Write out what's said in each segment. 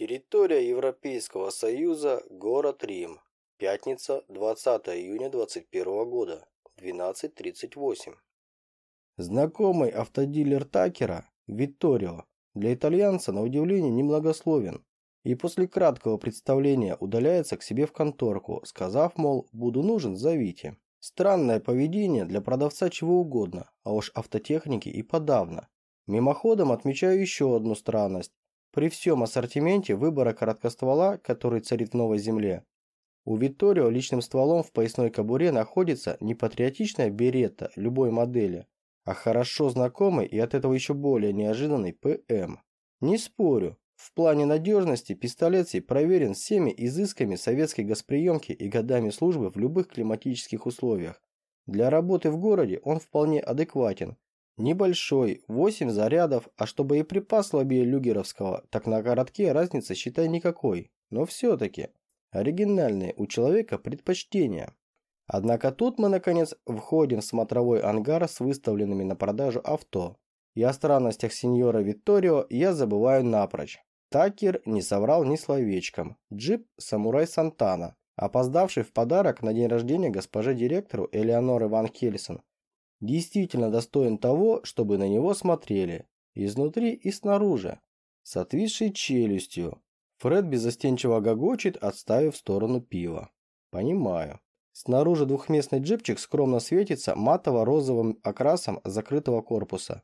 Территория Европейского Союза, город Рим. Пятница, 20 июня 2021 года, 12.38. Знакомый автодилер Такера, Витторио, для итальянца на удивление немногословен и после краткого представления удаляется к себе в конторку, сказав, мол, буду нужен, зовите. Странное поведение для продавца чего угодно, а уж автотехники и подавно. Мимоходом отмечаю еще одну странность. При всем ассортименте выбора короткоствола, который царит в Новой Земле, у Витторио личным стволом в поясной кобуре находится не патриотичная беретта любой модели, а хорошо знакомый и от этого еще более неожиданный ПМ. Не спорю, в плане надежности пистолет сей проверен всеми изысками советской госприемки и годами службы в любых климатических условиях. Для работы в городе он вполне адекватен. Небольшой, 8 зарядов, а что боеприпас слабее люгеровского, так на коротке разницы считай никакой. Но все-таки, оригинальные у человека предпочтения. Однако тут мы наконец входим в смотровой ангар с выставленными на продажу авто. И о странностях сеньора Витторио я забываю напрочь. Такер не соврал ни словечком. Джип «Самурай Сантана», опоздавший в подарок на день рождения госпоже директору Элеоноры Ван Хельсон, действительно достоин того, чтобы на него смотрели, изнутри и снаружи, с отвисшей челюстью. Фред безостенчиво гогочет, отставив в сторону пива. Понимаю. Снаружи двухместный джипчик скромно светится матово-розовым окрасом закрытого корпуса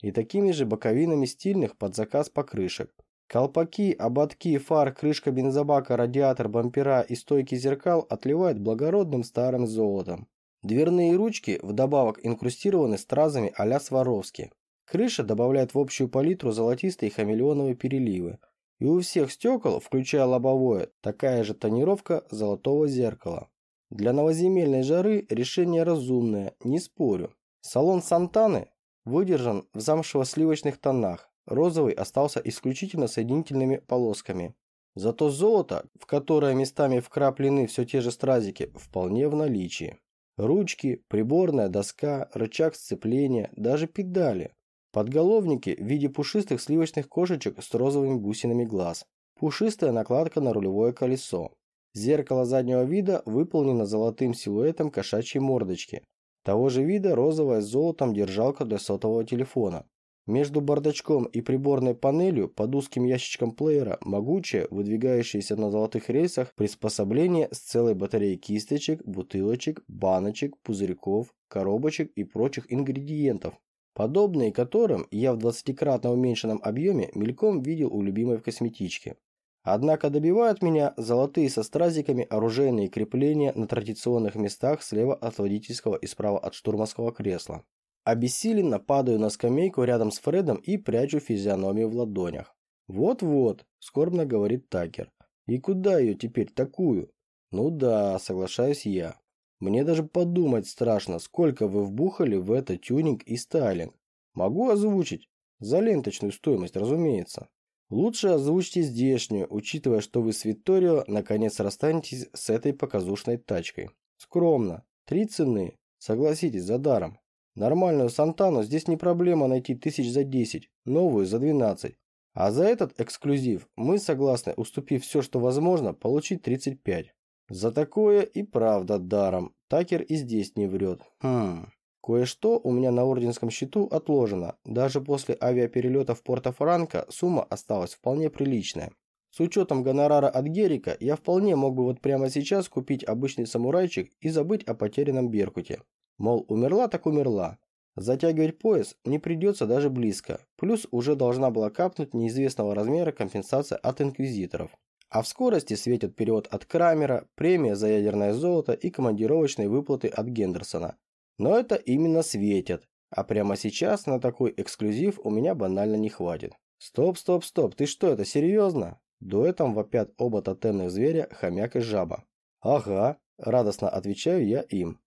и такими же боковинами стильных под заказ покрышек. Колпаки, ободки, фар, крышка бензобака, радиатор, бампера и стойки зеркал отливают благородным старым золотом. Дверные ручки вдобавок инкрустированы стразами а-ля Сваровски. Крыша добавляет в общую палитру золотистые хамелеоновые переливы. И у всех стекол, включая лобовое, такая же тонировка золотого зеркала. Для новоземельной жары решение разумное, не спорю. Салон Сантаны выдержан в замшево-сливочных тонах, Розовый остался исключительно соединительными полосками. Зато золото, в которое местами вкраплены все те же стразики, вполне в наличии. Ручки, приборная доска, рычаг сцепления, даже педали. Подголовники в виде пушистых сливочных кошечек с розовыми бусинами глаз. Пушистая накладка на рулевое колесо. Зеркало заднего вида выполнено золотым силуэтом кошачьей мордочки. Того же вида розовая с золотом держалка для сотового телефона. Между бардачком и приборной панелью под узким ящичком плеера могучее, выдвигающееся на золотых рельсах приспособление с целой батареей кисточек, бутылочек, баночек, пузырьков, коробочек и прочих ингредиентов, подобные которым я в 20-кратно уменьшенном объеме мельком видел у любимой в косметичке. Однако добивают меня золотые со стразиками оружейные крепления на традиционных местах слева от водительского и справа от штурманского кресла. Обессиленно падаю на скамейку рядом с Фредом и прячу физиономию в ладонях. «Вот-вот», – скорбно говорит Такер. «И куда ее теперь такую?» «Ну да», – соглашаюсь я. «Мне даже подумать страшно, сколько вы вбухали в это тюнинг и стайлинг. Могу озвучить? За ленточную стоимость, разумеется. Лучше озвучьте здешнюю, учитывая, что вы с Витторио наконец расстанетесь с этой показушной тачкой. Скромно. Три цены. Согласитесь, за даром. Нормальную Сантану здесь не проблема найти тысяч за 10, новую за 12. А за этот эксклюзив мы согласны, уступив все, что возможно, получить 35. За такое и правда даром. Такер и здесь не врет. Хм. Кое-что у меня на орденском счету отложено. Даже после авиаперелета в Порто-Франко сумма осталась вполне приличная. С учетом гонорара от Герика, я вполне мог бы вот прямо сейчас купить обычный самурайчик и забыть о потерянном Беркуте. Мол, умерла так умерла. Затягивать пояс не придется даже близко. Плюс уже должна была капнуть неизвестного размера компенсация от инквизиторов. А в скорости светит перевод от Крамера, премия за ядерное золото и командировочные выплаты от Гендерсона. Но это именно светят. А прямо сейчас на такой эксклюзив у меня банально не хватит. Стоп, стоп, стоп, ты что, это серьезно? Дуэтом вопят оба тотемных зверя, хомяк и жаба. Ага, радостно отвечаю я им.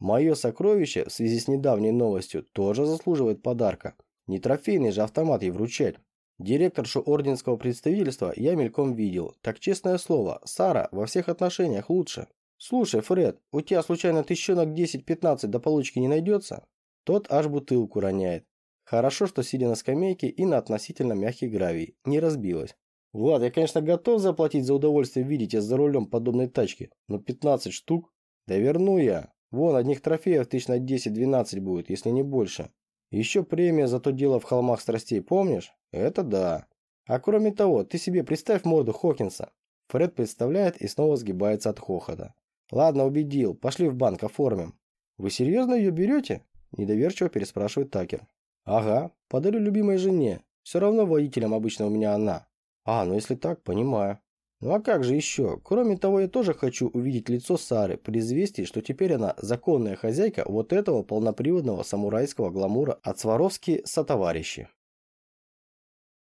Мое сокровище в связи с недавней новостью тоже заслуживает подарка. Не трофейный же автомат ей вручать. Директоршу орденского представительства я мельком видел. Так честное слово, Сара во всех отношениях лучше. Слушай, Фред, у тебя случайно тысячонок 10-15 до получки не найдется? Тот аж бутылку роняет. Хорошо, что сидя на скамейке и на относительно мягкий гравий, не разбилась. Влад, я, конечно, готов заплатить за удовольствие видеть тебя за рулем подобной тачки, но 15 штук? Да верну я. Вон, одних трофеев тысяч на 10-12 будет, если не больше. Еще премия за то дело в холмах страстей, помнишь? Это да. А кроме того, ты себе представь морду Хокинса. Фред представляет и снова сгибается от хохота. Ладно, убедил. Пошли в банк, оформим. Вы серьезно ее берете? Недоверчиво переспрашивает Такер. Ага, подарю любимой жене. Все равно водителем обычно у меня она. А, ну если так, понимаю. Ну а как же еще? Кроме того, я тоже хочу увидеть лицо Сары при известии, что теперь она законная хозяйка вот этого полноприводного самурайского гламура от Сваровски сотоварищи.